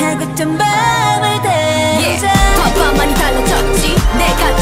차갑던 밤을 예, 대자 yeah. 더 밤만이 달라졌지 내가